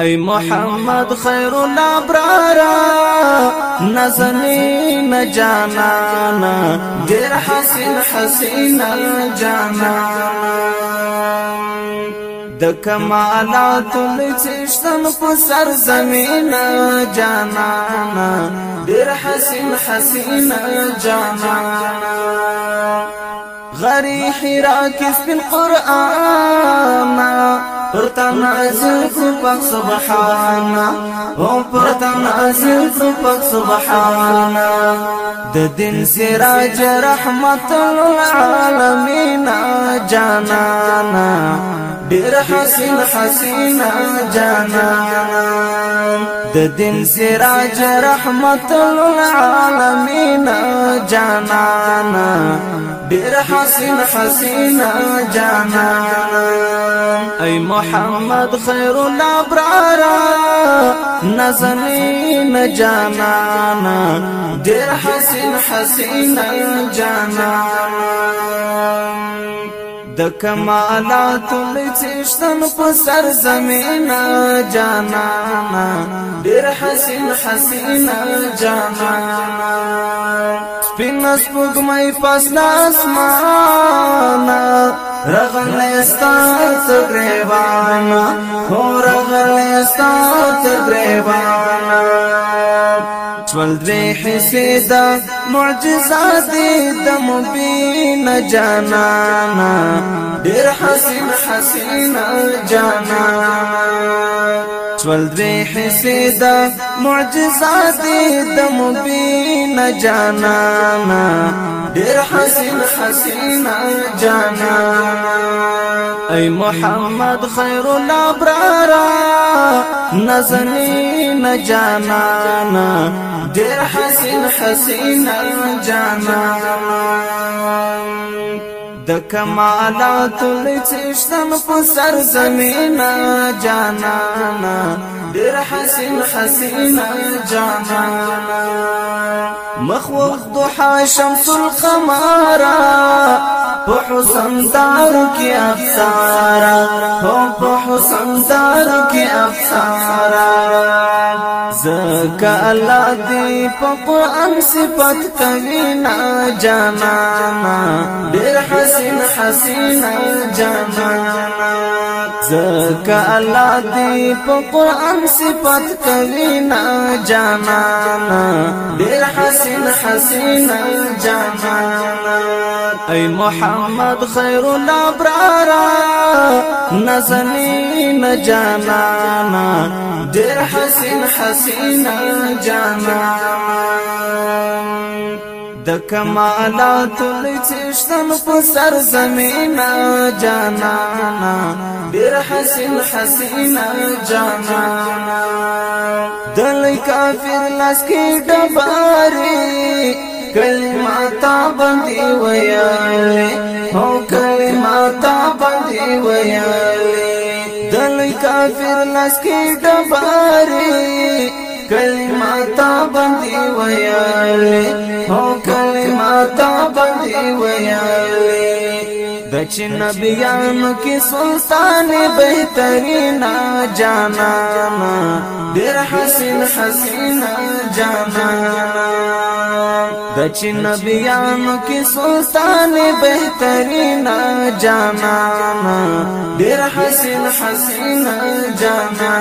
ای محمد خیر الابرارا نزنین جانانا دیر حسین حسین جانانا د کمالات لچشتن په سر زمین جانانا دیر حسین حسین جانانا غری حرا بالقرآن پرتا نازل کو پاک سبحانا أو پرتا نازل کو پاک سبحانا د سراج رحمت العالمین جانانا ډیر حسین حسینا جانانا د دین سراج رحمت العالمین جانانا ډیر حسین حسینا جانانا ای محمد خیر الابرار نزنین جانانا دیر حسین حسین جانانا د کمالات لچشتن په سر زمین جانانا ډیر حسین حسین جانانا سپین سپوږمۍ پس د اسمان رغلې ستات غریبان خو رغلې ستات غریبان چول دې حصې دا معجزات د مبین جانانا ډېر حسین حسین جانانا شول دوی حسی دا معجزات د مبین جانانا ډیر حسین حسین جانانا ای محمد خیر الابرار نزنین جانانا ډیر حسین حسین جانانا د کمالات لچشتم په سر زمین جانانا ډیر حسین حسین جانانا مخ وخت ضحا شمس القمر په حسن دار کې افسارا په حسن دار کې افسارا زکا الله دی په قرآن صفات کوي نا جانانا ډیر حسین حسین جانانا زکا الله دی په قرآن صفات کوي نا جانانا ډیر حسین حسین جانانا ای محمد خیر الابرار نزنین جانانا ډیر حسین حسین جانانا د کمالات لچشتن په سر زمین جانانا ډیر حسین حسین جانانا دل کافر لاس کې ډباري کلمات باندې ویاله هو کلمات باندې ویاله دل کافر لاس کې ډباري کلمات ویالی ہو کلمات آبادی ویالی۔ دچ نبیان کی سلطان بہترین جانا دیر حسین حسین جانانا د چې نبیانو کې سلطان بهترین جانانا ډېر حسین حسین جانانا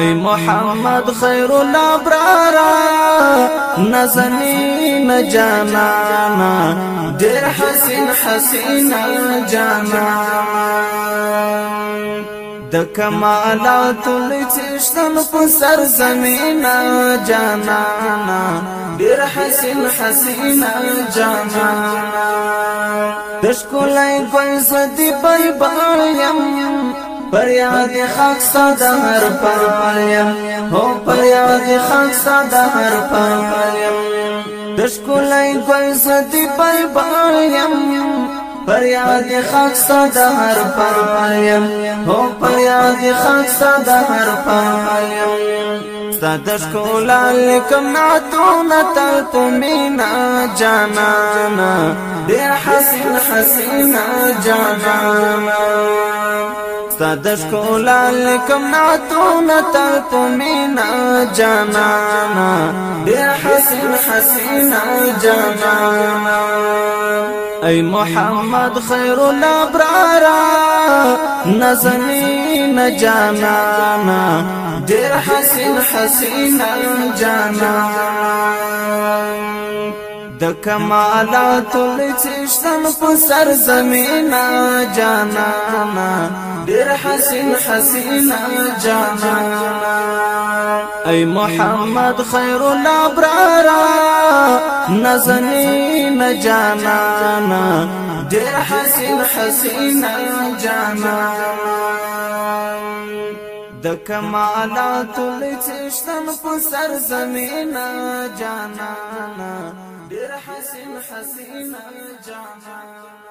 ای محمد خیر الابرار نزنین جانانا ډېر حسین حسین جانانا د کمالات لچشتن په سر زمینا جانانا ډیر حسین حسینا جانانا د ښکلای په سدي په بایم پر یاد خاک ساده هر پر پایم هو پر یاد خاک ساده هر پر پایم د ښکلای په سدي په بایم پر یاد خاک صدا هر پریم هو پر یاد خاک صدا هر پریم ستدش کولا لکم نعتون تلت مینا جانانا دیر حسین حسین جانانا ستاد شکولا لکم نعتون تل پمینا جانانا دیر حسین حسینا جانانا ای محمد خیر الابرارا نزنین جانانا دیر حسین حسینا جانانا د کمالات لچشتن په سر زمینا جانانا ډیر حسین حسینا جانانا ای محمد خیر الابرارا نزنین جانانا ډیر حسین حسینا جانانا د کمالات لچشتن په سر زمینا جانانا ډیر حسین حسین جانانا